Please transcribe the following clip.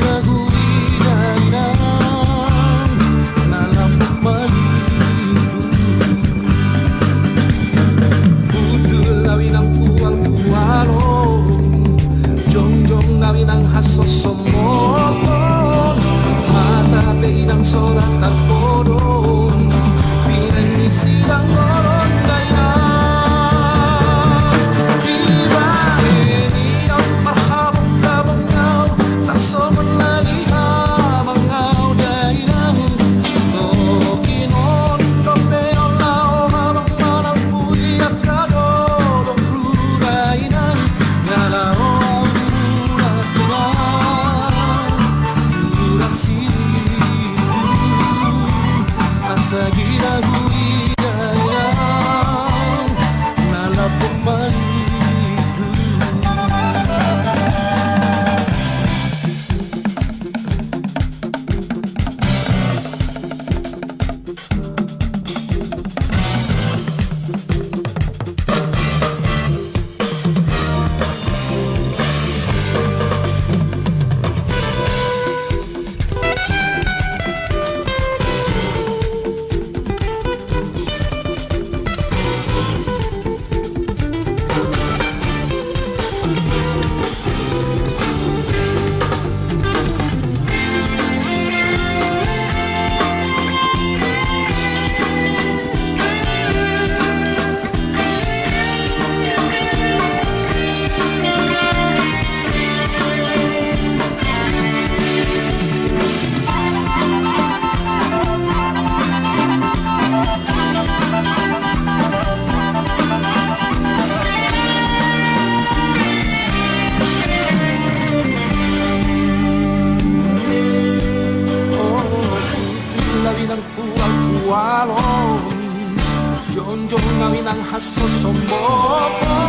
vida. raso somos